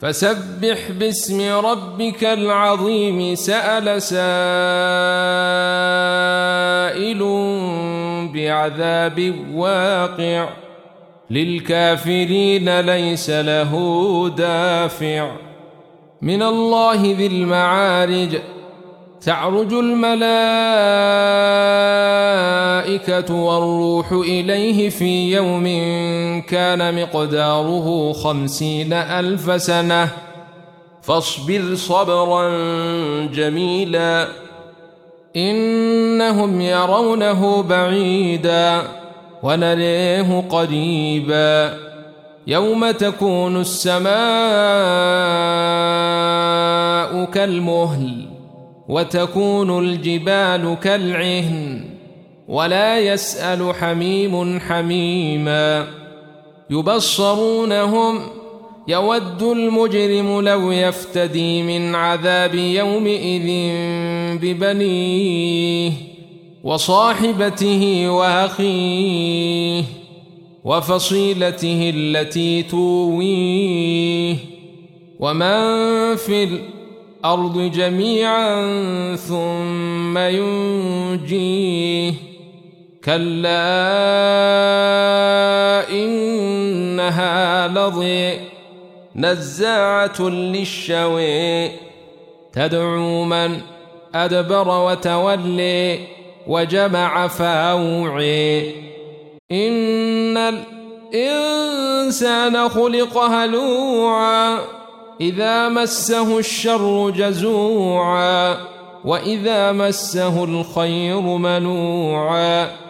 فسبح باسم ربك العظيم. سأل سائل بعذاب واقع. للكافرين ليس له دافع. من الله ذي المعارج. تعرج الملائكة والروح إليه في يوم كان مقداره خمسين ألف سنة. فاصبر صبرا جميلا. إنهم يرونه بعيدا ونريه قريبا. يوم تكون السماء كالمهل وتكون الجبال كالعهن. ولا يسأل حميم حميما. يبصرونهم يود المجرم لو يفتدي من عذاب يومئذ ببنيه وصاحبته وأخيه وفصيلته التي تويه. ومن في الأرض جميعا ثم ينجيه. كلا إنها لظي نزاعة للشوي. تدعو من أدبر وتولي وجمع فاوعي. إن الإنسان خلق هلوعا إذا مسه الشر جزوعا وإذا مسه الخير منوعا.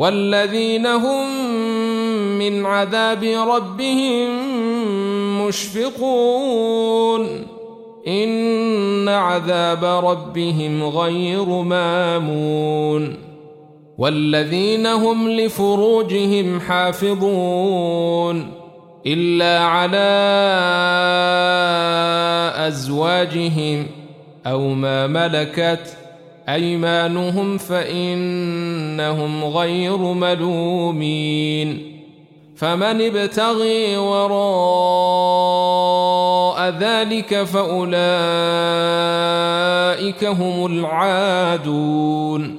والذين هم من عذاب ربهم مشفقون إن عذاب ربهم غير مامون والذين هم لفروجهم حافظون إلا على أزواجهم أو ما ملكت أيمانهم فإنهم غير ملومين فمن ابتغي وراء ذلك فأولئك هم العادون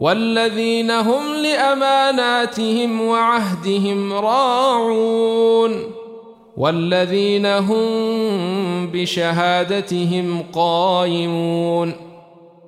والذين هم لأماناتهم وعهدهم راعون والذين هم بشهادتهم قائمون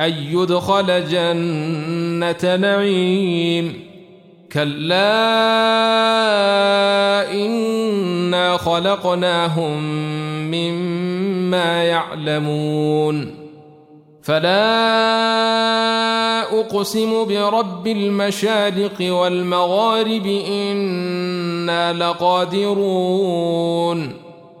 أن يدخل جنة نعيم. كلا إنا خلقناهم مما يعلمون. فلا أقسم برب المشارق والمغارب إنا لقادرون.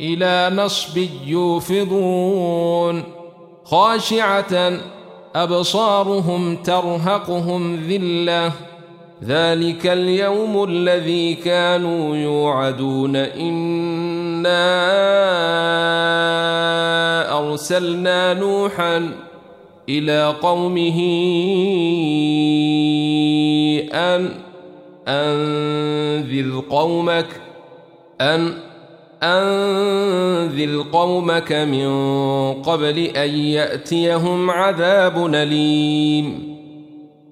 إلى نصب يوفضون خاشعة أبصارهم ترهقهم ذلة. ذلك اليوم الذي كانوا يوعدون. إنا أرسلنا نوحا إلى قومه أن أنذر قومك أن أنذر قومك من قبل أن يأتيهم عذاب أليم.